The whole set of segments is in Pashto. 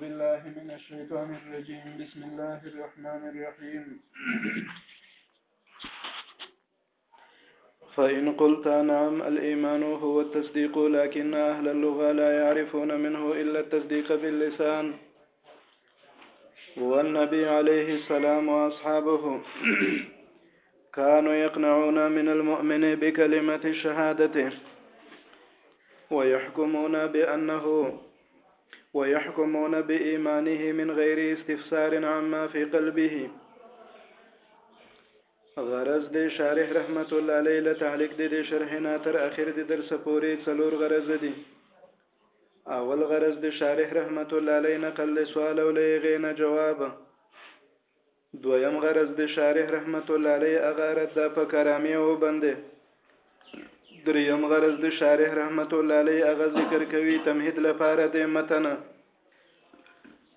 بالله من الشيطان الرجيم بسم الله الرحمن الرحيم فإن قلت نعم الإيمان هو التصديق لكن أهل اللغة لا يعرفون منه إلا التصديق باللسان والنبي عليه السلام وأصحابه كانوا يقنعون من المؤمن بكلمة الشهادة ويحكمون بأنه ويحكمون بإيمانه من غير استفسار عما في قلبه غرض د شارح رحمت الله علیه له تعلق د دې شرح نه تر اخر د درس پورې څلور غرض دي اول غرض د شارح رحمت الله علیه نقل له سوال او له غې نه جواب دویم غرض د شارح رحمت الله علیه هغه رد ده په کرامي او بندې دریم غرض د شارح رحمت الله علیه هغه ذکر کوي تمهید لپاره د متن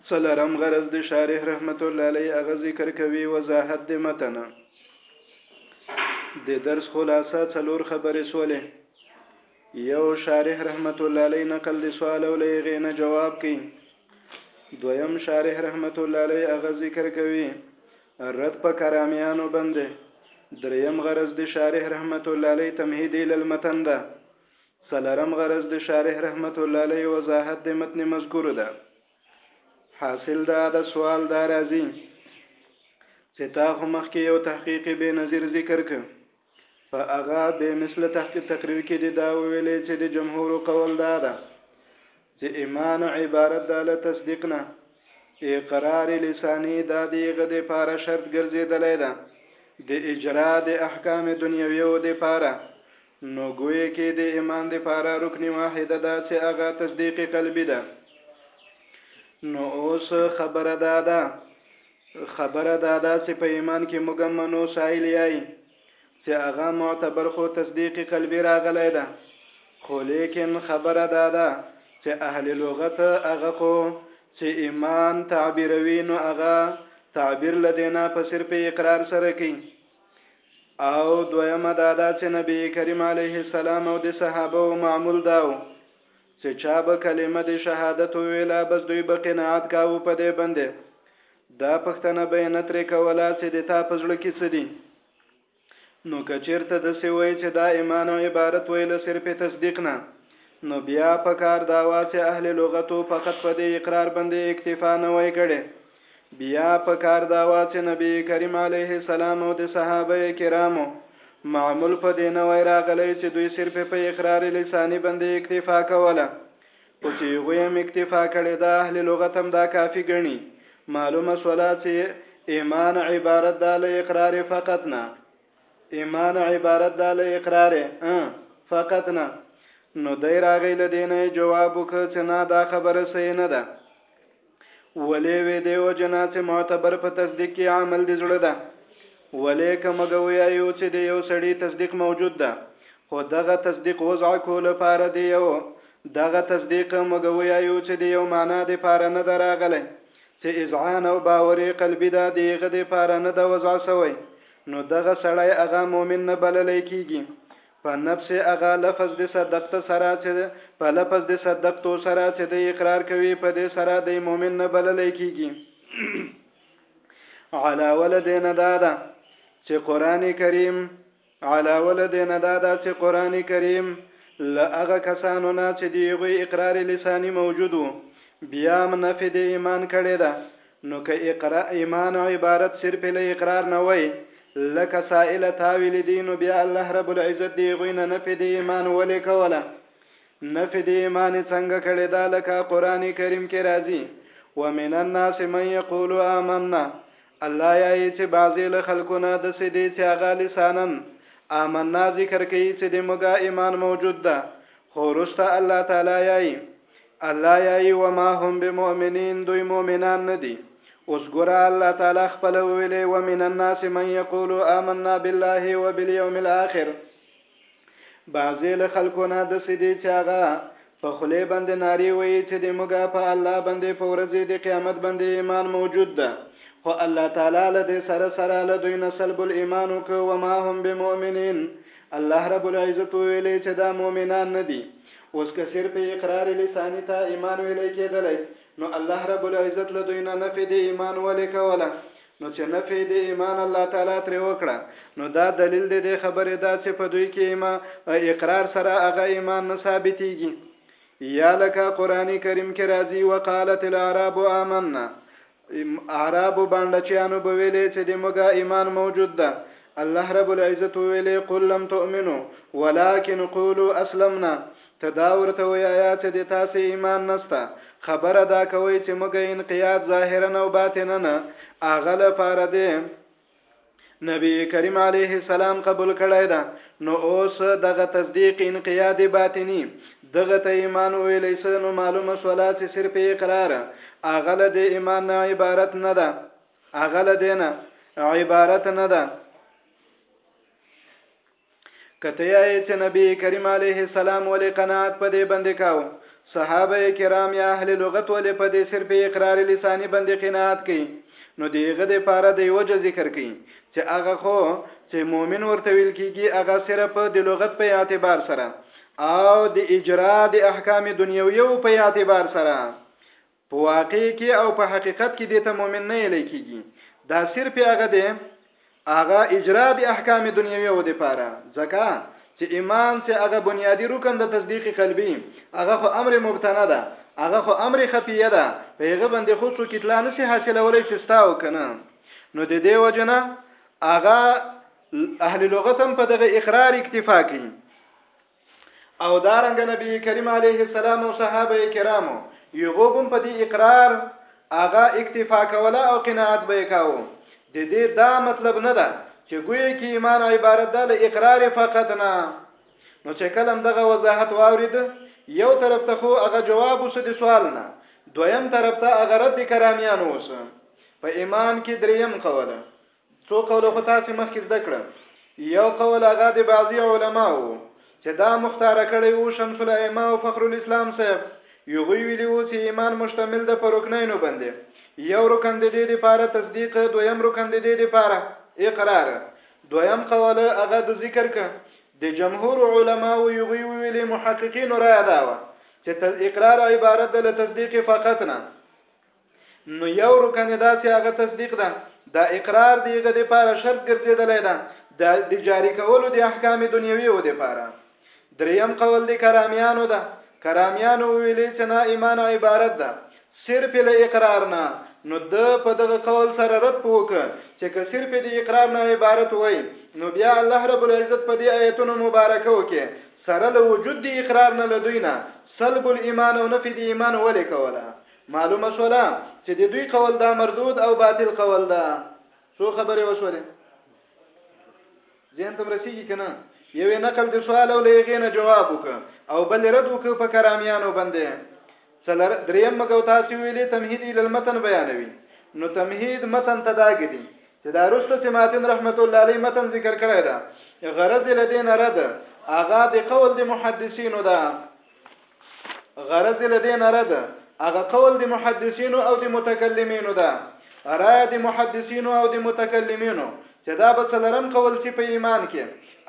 څلرم غرض د شارح رحمت الله علیه هغه ذکر کوي وضاحت د متن د درس خلاصه څلور خبرې سولې یو شارح رحمت الله علیه نقل دی سوال او لغه نه جواب کین دویم شارح رحمت الله علیه هغه ذکر کوي رد په کرامیانو باندې دریم غرض دی شارح رحمت الله علیه تمهید ال المتن ده سلرم غرض دی شارح رحمت الله علیه وضاحت د متن مذکور ده حاصل دا د سوال دا راځي چې تا خو مخکې یو تحقیقي به نظر ذکر کړ په هغه بې مثله تحقیق تقریر کې دی دا ویلې چې د جمهور قول دا ده چې ایمان عبارت ده له تصدیق نه اقرار لسانی دا دیغه د پاره شرط ګرځیدلې ده د اجرا د احکام دنیوي او د پاره نو ګوي کې د ایمان د پاره رکن واحده ده چې هغه تصدیق قلبي ده نو اوس خبره ده ده خبره دا ده چې په ایمان کې موږ هم منو شایل یای چې هغه معتبر خو تصدیق قلبي راغلی ده خو لیکن خبره دا ده چې اهل لغت هغه خو چې ایمان تعبیروي نو هغه تعبیر لدینا په صرف اقرار سره کوي او دویمه دا ده چې نبی کریم علیه السلام او د صحابه او معمول داو څه چا به کلمه د شهادت ویلا بس دوی به قناعت کاوه په دې باندې دا پښتنه به نه ترې کولا چې د تا په زړه کې څه دي نو کچیرته د سی وای چې دا ایمان او عبارت ویل صرف تصدیق نه نو بیا په کار دا واسه اهل لغتو فقط په دې اقرار باندې اکتفا نه وای کړي بيا په کار دا وه چې نبي کريم عليه السلام او د صحابه کرامو معمول په دې نه وای راغلی چې دوی صرف په اقرار لساني باندې اکتفا کوله خو چې هغوی هم اکتفا کړې ده اهل لغت هم دا کافي ګڼي معلومه سوله چې ایمان عبارت ده له اقرار فقط نه ایمان عبارت ده له اقرار فقط نه نو دی راغی له دینه جواب وکړ چې نه دا خبره صحیح نه ده ولې وې دې او جناس معتبر په تصدیق کې عمل دې زړه ده ولې که مګه ویایو چې د یو سړي تصدیق موجود ده خو دغه تصدیق وضع کول پاره دی یو دغه تصدیق مګه ویایو چې د یو معنا د پاره نه دراغله چې اذعان او باور قلبي ده دیغه د پاره نه د وضع سوی نو دغه سړی هغه مؤمن نه بللی کیږي په نفس هغه لفظ د صدقت سره چې په لفظ د صدقت سره چې د اقرار کوي په دې سره د مؤمن نه بلل کیږي علاوه له دې نه دا ده چې قران کریم علاوه له دې نه دا ده چې قران کریم له هغه کسانو نه چې دی غوي اقرار لسانی موجودو بیا منفي د ایمان کړي ده نو که اقرا ایمان عبارت صرف له اقرار نه وای لکه سائل تا ویلی دی نو بیا الله رب العزت دی هغوی نه نفی دی ایمان ولی کوله نفی دی ایمان یې څنګه کړی دا لکه قرآن کریم کې راځي ومن الناس من یقول آمنا الله یا یې چې بعضې له خلکو نه داسې دی چې هغه لسانا آمنا ذکر کوي چې د موږ ایمان موجود ده خو وروسته الله تعالی یایي الله یی وما هم بمؤمنین دوی مؤمنان ندی اوس ګوره الله تعالی خپل ویلې ومن الناس من یقول آمنا بالله وبالیوم الاخر بعضې له خلکو نه داسې دي چې هغه په خولې باندې نارې وایي چې د موږ په الله باندې په ورځې د قیامت باندې ایمان موجود ده خو الله تعالی له دې سره سره له دوی نه سلب الایمان وکړ وما هم بمؤمنین الله رب العزت ویلې چې دا مؤمنان نه دي اوس که صرف اقرار لساني ته ایمان ویلی کیدلی نو الله رب العزت له دوی نه نفی د ایمان ولی کوله نو چه نفی د ایمان الله تعالی ترې وکړه نو دا دلیل دی دې خبرې دا چه په دوی کې ایما اقرار سره هغه ایمان نه ثابتیږي یا لکه قرآن کریم کې راځي وقالت العرب آمنا اعرابو باندچیانو به ویلې چې د موږه ایمان موجود ده الله رب العزت ویلې قل لم تؤمنو ولكن قولوا اسلمنا ته دا ورته ویایا چې د تاسې ایمان نسته خبره دا کوي چې موږه انقیاد ظاهرا او باطنا نه اغله پاره دې نبی کریم علیه السلام قبول کړی دا نو اوس دغه تصدیق انقیاد باطنی دغه ته ایمان ویلی سه نو معلومه شولا چې صرف اقرار اغله د ایمان نه عبارت نه ده اغله دینه عبارت نه ده کته یې چې نبی کریم علیه السلام ولې قناعت په دې باندې کاو صحابه کرام یا اهل لغت ولې په دې صرف اقرار لسانی باندې قناعت کوي نو دیغه د پاره د یو ځ ذکر کړي چې هغه خو چې مؤمن ورته ویل کیږي هغه صرف د لغت په اعتبار سره او د اجرا د احکام دنیوي په اعتبار سره په واقع کې او په حقیقت کې دې ته مؤمن نه الی کیږي دا صرف هغه دی هغه اجرا د احکام دنیوي او د پاره ځکه چې ایمان چې هغه بنیادی رکن د تصدیق قلبي هغه خو امر مبتنه ده هغه خو امر خفیه ده په هغه باندې خو څوک اطلاع نشي حاصلولای چې ستا او کنه نو د دې وجنه هغه اهل لغت هم په دغه اقرار اکتفا کوي او دارنګ نبی کریم علیه السلام او صحابه کرامو یغو بم په دې اقرار هغه اکتفا کوله او قناعت به کاوه د دې دا مطلب نه ده چې ګویا کې ایمان عبارت ده له اقرار فقط نه نو چې کلم دغه وضاحت واورید یو طرف ته خو هغه جواب وسه د سوال نه دویم طرف ته هغه رد کرامیان وسه په ایمان کې دریم قوله څو قوله خو تاسې مخکې زده کړه یو قول هغه د بعضی علماو چې دا مختار کړی وو شمس الائمه او فخر الاسلام صاحب یغوی ویلی وو چې ایمان مشتمل ده په رکنینو باندې یو رکن د دې لپاره تصدیق دویم رکن د دې لپاره اقرار دویم قول هغه د ذکر ک د جمهور علماو یغوی ویلی محققین را ده چې اقرار عبارت ده له تصدیق فقط نه نو یو رکن یې دا چې هغه تصدیق ده دا اقرار دی هغه د پاره شرط ګرځیدلای ده د جاری کولو د احکام دنیوي او د پاره دریم قول د کرامیانو ده کرامیانو ویلي چې نه ایمان عبارت ده صرف له اقرار نه نو د په دغه قول سره رد پوک چې که صرف د اقرار نه عبارت وای نو بیا الله رب العزت په دې آیتونو مبارکو کې سره له وجود د اقرار نه لدوینه سلب الايمان او نفي د ایمان ولې کوله معلومه شوله چې د دوی قول دا مردود او باطل قول ده څو خبرې وشولې ځین تم رسیږي کنه یوې نقل د سوال او لېغې نه جواب وک او بل رد وک په کرامیانو باندې څلر دریم مګو تاسو ویلې تمهید ال المتن بیانوي نو تمهید متن تداګدي چې دا رسته چې ماتن رحمت الله علیه متن ذکر کړی دا غرض لدین رد اغا د قول د محدثینو ده غرض له دې نه رد هغه قول د محدثینو او د متکلمینو ده رای د محدثینو او د متکلمینو چې دا به څلرم قول چې په ایمان کې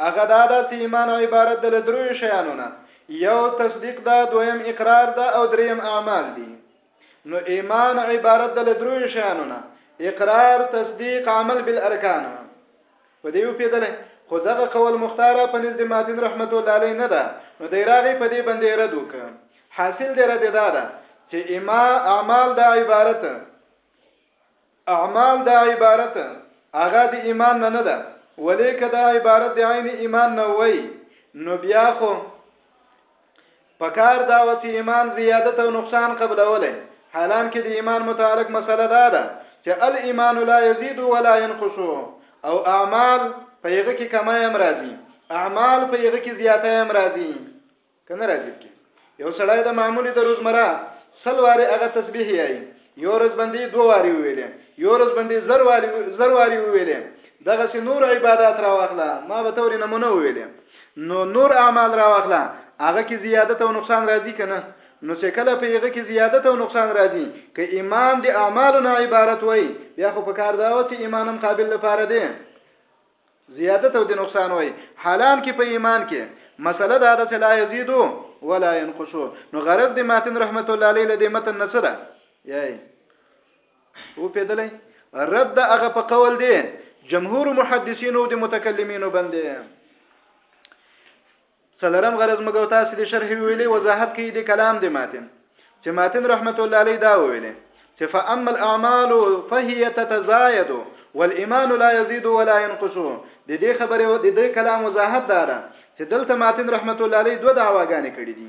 هغه دا ده چې ایمان عبارت د لدروي شیانو نه یو تصدیق ده دویم اقرار ده او دریم اعمال دي نو ایمان عبارت ده له دروي شیانو نه اقرار تصدیق عمل بالارکان په دې یو پیدلې خو دغه قول مختاره په نزد ماتن رحمت الله علیه نه ده نو دی راغی په دې باندې رد وک حاصل دی رد ده ده چې اما اعمال د عبارت اعمال دا عبارت هغه د ایمان نه نه ده ولې که دا عبارت د عین ایمان نه وای نو بیا خو پکار دا و چې ایمان زیادت او نقصان قبلولې حالان کې د ایمان متعلق مسله دا ده چې الایمان لا یزيد ولا ينقص او اعمال په یغه کې کمای هم راځي اعمال په یغه کې زیاتای هم راځي کنه راځي کې یو سړی د معمولی د روزمره سل واره هغه تسبیح یې یو ورځ باندې دوه واره ویلې یو ورځ باندې زر واره زر واره ویلې دغه سي نور عبادت را واخله ما به تورې نمونه ویلې نو نور اعمال را واخله هغه کې زیادت او نقصان راځي کنه نو چې کله په هغه کې زیادت او نقصان راځي که ایمان د اعمالو نه عبارت وای بیا خو په کار دا و چې ایمانم قابل لپاره دی زیادت او د نقصان وای حالان کې په ایمان کې مسله دا ده چې لا یزيدو ولا ينقصو نو غرض د ماتن رحمت الله علیه د متن نصره یای او پیدلې رد د هغه په قول دی جمهور محدثین او د متکلمینو باندې څلورم غرض موږ او تاسو د شرح ویلې وضاحت کوي د کلام د ماتن چې ماتن رحمت الله علیه دا ویلې چې فاما الاعمال فهي تتزايد والايمان لا يزيد ولا ينقص د دې خبره د دې کلام وضاحت دارا چې دلته ماتن رحمت الله علیه دوه دعواګانې کړې دي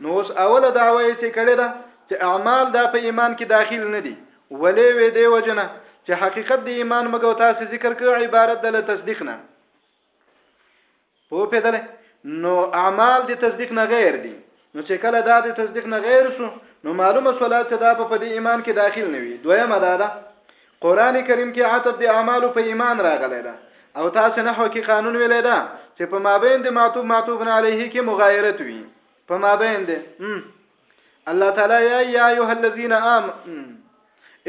نو اوس اوله دعوه یې څه کړې ده چې اعمال دا په ایمان کې داخل نه دي ولې وې دی وجنه چې حقیقت د ایمان مګو تاسو ذکر کړ عبارت د تصدیق نه په پیدل نو اعمال د تصدیق نه غیر دي نو چې کله دا د تصدیق نه غیر شو نو معلومه صلات چې دا په دې ایمان کې داخل نه وي دویمه دا ده قران کریم کې عتب د اعمالو په ایمان راغلی ده او تاسو نحو کې قانون ویلی ده چې په مابین د معطوب معطوب علیه کې مغایرت وي په مابین ده الله تعالی یا یا ایه الذین آم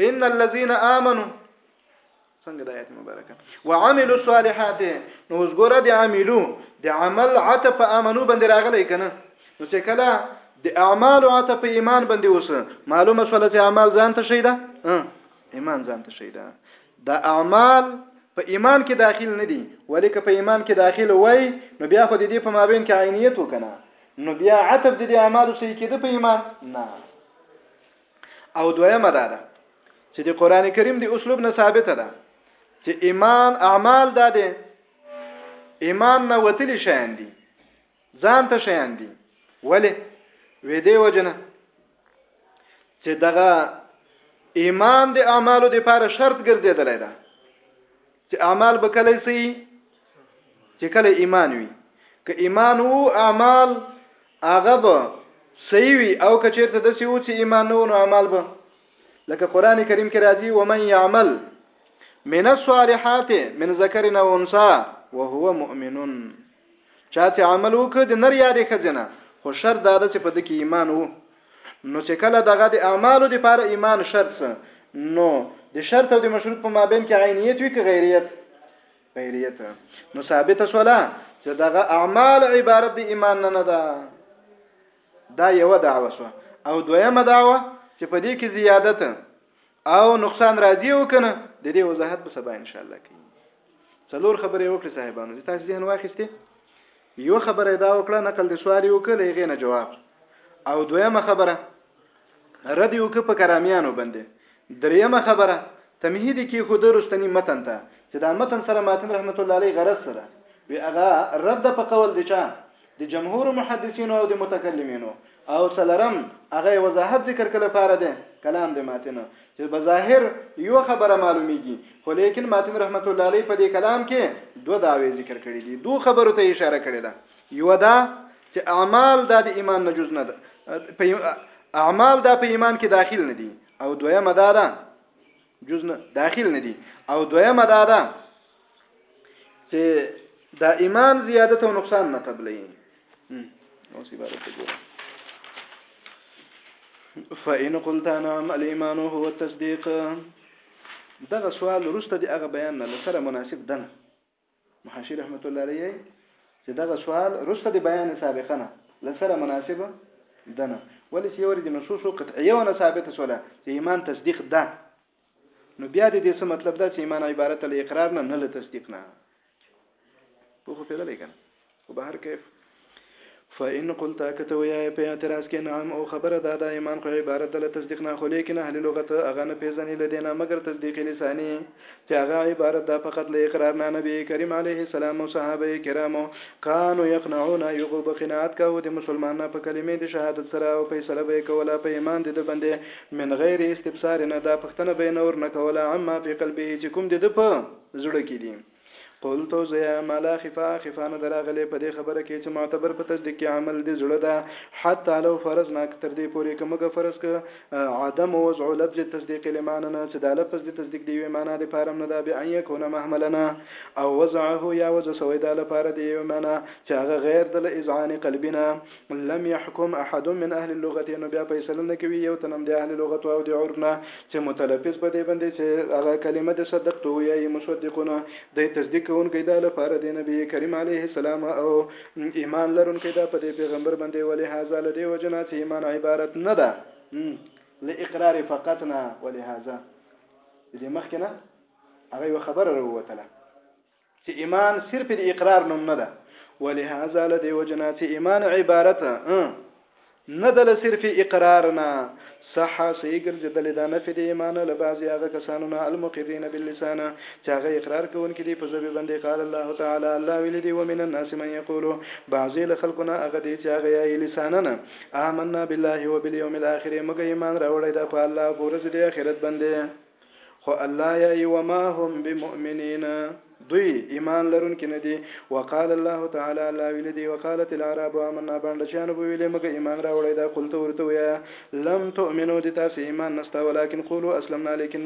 ان الذین آمنو څنګه د آیت مبارکه وعملوا الصالحات نو وګوره د عاملو د عمل عتب امنو باندې راغلی کنه نو چې کله د اعمال عتب ایمان باندې وسه معلومه شول چې اعمال ځان ته شي ده ایمان ځان ته شي دا دا اعمال په ایمان کې داخل نه دي ولی که په ایمان کې داخل وای نو بیا خو د دې په مابین کې عینیت وکنه نو بیا عتب د دې اعمالو سره کېده په ایمان نه او دویمه دا ده چې د قران کریم د اسلوب نه ثابته ده چې ایمان اعمال دا دي ایمان نه وتلی شاندي ځان ته شیان دي ولی وې دی وجنه چې دغه ایمان د اعمالو د لپاره شرط ګرځیدلای دا چې اعمال به کله سي چې کله ایمان وي که ایمان وو اعمال هغه به صحیح وي او که چیرته د سی وو چې ایمان نو نو اعمال به لکه قران کریم کې راځي و من يعمل من الصالحات من ذکر او انثى وهو مؤمن چا چې عمل وکړ د نر یا د خزنه خو شرط دا ده چې په دکې ایمان وو نو چې کله دغه د اعمالو د پاره ایمان شرط سه نو د شرط او د مشروط په مابین کې عینیت وی که غیریت غیریت نو ثابت سولا چې دغه اعمال عبارت د ایمان نه نه ده دا یو دعوه سو او دویمه دعوه چې په دې کې زیادت او نقصان راځي او کنه د دې وضاحت به سبا ان شاء الله کوي څلور خبرې وکړې صاحبانو چې تاسو ذهن واخیسته یو خبره دا وکړه نقل د سوال یو کله یې نه جواب او دویمه خبره رد یو که په کرامیانو باندې دریمه خبره تمهید کې خود رستنی متن ته چې دا متن سره ماتن رحمت الله علیه غرض سره وی هغه رد په قول دي چا د جمهور محدثینو او د متکلمینو او څلرم هغه یې وضاحت ذکر کړ لپاره دی کلام د ماتن چې بظاهر یو خبره معلومیږي خو لیکن ماتن رحمت الله علیه په دې کلام کې دوه داوی ذکر کړي دي دوه خبرو ته اشاره کړې ده یو دا چې اعمال د ایمان نه جز نه ده اعمال د په ایمان کې داخل نه دي او دویمه دا ده جز نه داخل نه دي او دویمه دا ده چې دا ایمان زیادت او نقصان نه قبلې نو سی بارے ته ګورم فإن قلت نعم الإيمان هو التصديق دغه سوال روسته دی هغه بیان نه سره مناسب دنه محاشي رحمت الله علیه چې دغه سوال رسته د بیان سابقه نه لسره مناسب ده نه ولې چې ورې د نصوص قطعیه ونه ثابته سوله چې ایمان تصدیق ده نو بیا د دې څه مطلب ده چې ایمان عبارت له اقرار نه نه له تصدیق نه په خو پیدا لیکن خو به هر کیف فإن قلت که ته وایې په اعتراض کې نعم او خبره دا ده ایمان خو عبارت ده له تصدیق نه خو لیکن اهل لغت هغه نه پېژني له دې نه مګر تصدیق لساني چې هغه عبارت ده فقط له اقرار نه نبي کریم علیه السلام او صحابه کرامو کانو یقنعون یغو به قناعت کاوه د مسلمان نه په کلمې د شهادت سره او فیصله به یې کوله په ایمان د ده باندې من غیر استبصار نه دا پښتنه به یې نور نه کوله عما فی قلبه چې کوم د ده په زړه کې دي قلت زیا ما لا خفا خفا نه دراغلی په دې خبره کې چې معتبر په تصدیق کې عمل دې زړه ده حتی لو فرضنا تر دې پورې که موږ فرض ک عدم وضع لفظ تصدیق لمعنه نه چې دا لفظ دې تصدیق دی وي معنا دې فارم نه ده به ان یکونه محملنا او وضعه یا وضع سوی دا لپاره دی وي معنا چې هغه غیر د اذعان قلبنا لم يحکم احد من اهل اللغت نو بیا فیصله نه کوي یو تنم د اهل لغت او د عرف نه چې متلفظ په دې باندې چې هغه کلمه د صدقته یا یې مصدقونه د تصدیق کوونکی دا لپاره د نبی کریم علیه السلام او ایمان لرونکی دا په دې پیغمبر باندې ولهذا له دې وجه نه چې ایمان عبارت نه ده له اقرار فقط نه ولهذا دې مخکې نه هغه یو خبره راووتله چې ایمان صرف د اقرار نوم نه ده ولهذا لدی وجنا چې ایمان عبارت نه دل صرف اقرار نه صح صحیح ګرځیدل دا نه فدی ایمان له بعضی هغه کسانو نه المقرین باللسان چې هغه اقرار کوونکي دي په ځبې باندې قال الله تعالی الله ویل دی ومن الناس من یقول بعضی له خلقنا هغه دي چې هغه یې لساننا آمنا بالله وبالیوم الاخر مګ ایمان راوړی دا په الله ګورځ دی اخرت باندې خو الله یی وما هم بمؤمنین دوی ایمان لرونکي نه دي وقال الله تعالی الله ویل دي وقالت العرب آمنا باندې چې انو ویلې موږ ایمان راوړی دا قلت ورته ویا لم تؤمنو دي تاسو ایمان نستا ولکن قولوا اسلمنا لیکن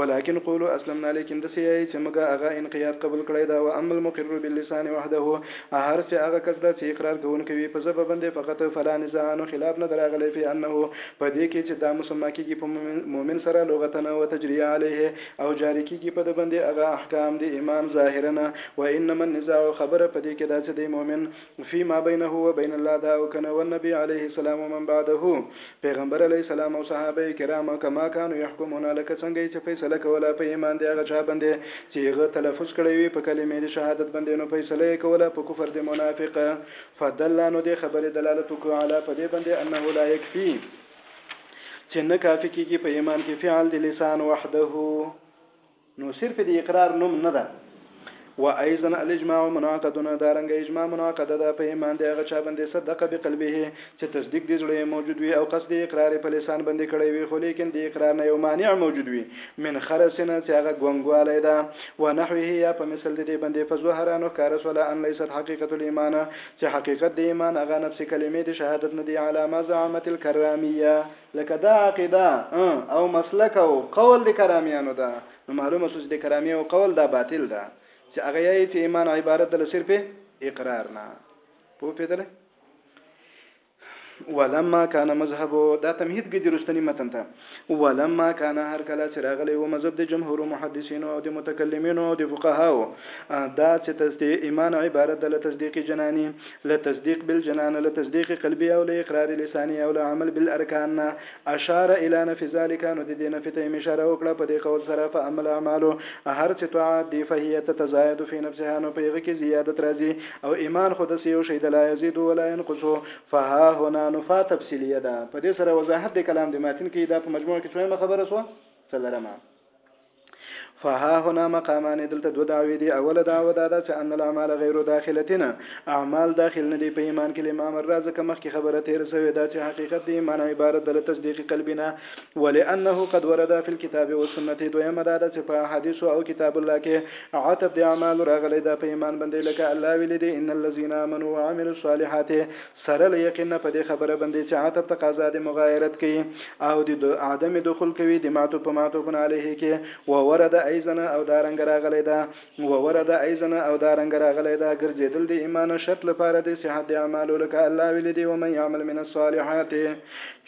ولکن قولوا اسلمنا لیکن د سیای چې موږ هغه انقیاد قبول کړی دا و اما المقر باللسان وحده هر چې هغه کس دا چې اقرار کوونکی وي په زبه باندې فقط فلا نزاع خلاف نه دراغلی فی انه په دې کې چې دا مسمّی کېږي په مؤمن سره لغتاً او تجري عليه او جاري کېږي په ده باندې هغه احکام د ايمان ظاهراً، وانما النزاع خبره په دې کې ده چې دی مؤمن فی ما بينه وبين الله ده او کنه والنبي عليه السلام ومن بعده پيغمبر عليه السلام او صحابه کرام کما کانوا يحکمون لکه څنګه يې چې فيصله کوله په ايمان د هغه چا باندې چې هغه تلفظ کړی وي په کلمې د شهادت باندې نو فيصله يې کوله په کفر د منافق فدل نو دې خبرې دلالت وکړو علی په دې باندې انه لا یکفي چې نه کافي کېږي په ایمان کې فعل د لسان وحده نو صرف د اقرار نوم نه ده و ايضا الاجماع منعقد دارنګ اجماع منعقد ده په ایمان دی هغه چا باندې صدق بقلبه چې تصدیق دې زړه موجود وي او قصد اقرار په لسان باندې کړی وي خو لیکن د اقرار نه یو مانع موجود وي من خرس نه چې هغه ګونګوالی ده، ونحوه یا په مثل د دې بندې فظهرانو ښکاره شوله ان لیست حقیقة الایمان چې حقیقت د ایمان هغه نفس کلمې د شهادت نه دی علی ما زعمت الکرامیة لکه دا عقیده او مسلک او قول د کرامیانو ده نو معلومه شو چې د کرامیه او قول دا باطل ده چې هغه یې چې ایمان عبارت ده له صرف اقرار نه پوه پیدله ولما کان مذهب دا تمهید کې د رستنی متن ته ولما کان هر کله چې راغلی و مذهب د جمهور محدثین او د متکلمین او د فقهاو دا چې تصدیق ایمان عبارت د تصدیق جنانی ل تصدیق بالجنان ل تصدیق قلبی او ل اقرار لسانی او ل عمل بالارکان اشار الی نفی ذلک نو د دې نفی ته یې اشاره وکړه په دې قول سره فاما الاعمال هر څه طاعات دی فهی تتزاید فی نفسها نو په هغه کې زیادت راځي او ایمان خو داسې یو شی د لا یزید ولا ينقص فها هنا نفا تفصیلیه ده په دې سره وضاحت د کلام د ماتن کې دا په مجموع کې څویمه خبره سو څلرمه فها هنا مقامان دلته دو دعوی دی اوله دعوه دا ده چې ان الاعمال غیر داخلتنا اعمال داخل نه دی په ایمان کې لما مر ځکه مخکې خبره تیر شوې دا چې حقیقت دی ایمان عبارت ده تصدیق قلبی نه ولانه قد ورد فی الكتاب والسنه دویمه دا ده چې په حدیث او کتاب الله کې عتب دی اعمال راغلی دا په ایمان باندې لکه الله ویل دی ان الذين امنوا وعملوا الصالحات سره له یقین نه په دې خبره بندې چې عطف تقاضا د مغایرت کوي او د د عدم دخول کوي د معطوف په معطوف علیه کې وورد ایزنه او دا رنګ راغلی ده وورد ایزنه او دا رنګ راغلی ده ګرځېدل د ایمان شرط لپاره د صحت د اعمالو لکه الله ویلي دی ومن یعمل من الصالحات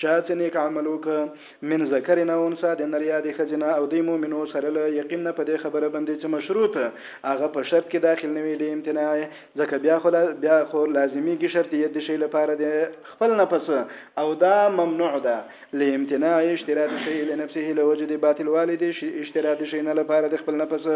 چا چې نیک عمل وکړ من ذکر نه انثی د نر یا د ښځې نه او دی مؤمنو سره له یقین نه په دې خبره بندې چې مشروط هغه په شرط کې داخل نه وي له امتناع ځکه بیا خو بیا خو لازمیږي شرطیت د شی لپاره د خپل نفس او دا ممنوع ده له امتناع اشتراط شی لنفسه له وجه د باطل والي د اشتراط شی نه لپاره د خپل نفس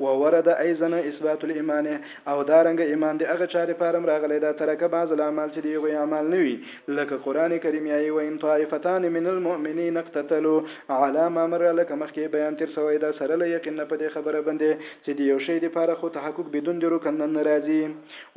وورد ایضا اثبات الایمان او دارنګه ایمان د هغه چا لپاره هم راغلی دا ترک بعض الاعمال چې د هغوی اعمال نه وي لکه قرآن کریم یایي وان طائفتان من المؤمنین اقتتلو علی ما مر لکه مخکې بیان تیر سوی دا سره له یقین نه په دې خبره بندې چې د یو شی لپاره خو تحقق بدون د رکن نه راځي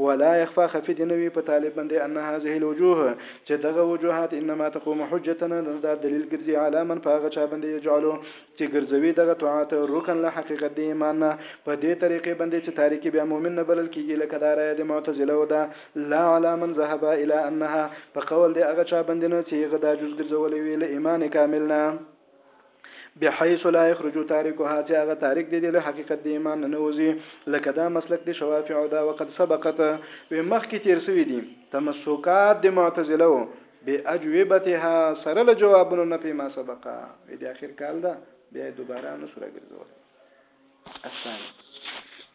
ولا یخفا خفي دې نه وي په طالب باندې ان هذه الوجوه چې دغه وجوهات انما تقوم حجتنا دا دلیل ګرځي علی من په هغه چا باندې یجعلو چې ګرځوي دغه طاعت رکن له حقیقت د ایمان نه په دې طریقې باندې چې تاریکی بیا مؤمن نه بلل کیږي لکه دا رایه د معتزله ده لا علی من ذهب الی انها په قول د هغه چا باندې نه چې هغه دا جز ګرځولې وی له ایمان کامل نه بحيث لا يخرج تاركها چې هغه تارک دي له حقیقت د ایمان نه وځي لکه دا مسلک د شوافع او دا وقد سبقت ومخکې تیر سوي دي تمسکات د معتزله باجوبتها سره له جوابونو نه په ما سبقه وی د اخر کال دا بیا دوباره نو سره ګرځول الثاني